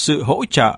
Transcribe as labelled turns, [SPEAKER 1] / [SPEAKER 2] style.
[SPEAKER 1] sự hỗ trợ.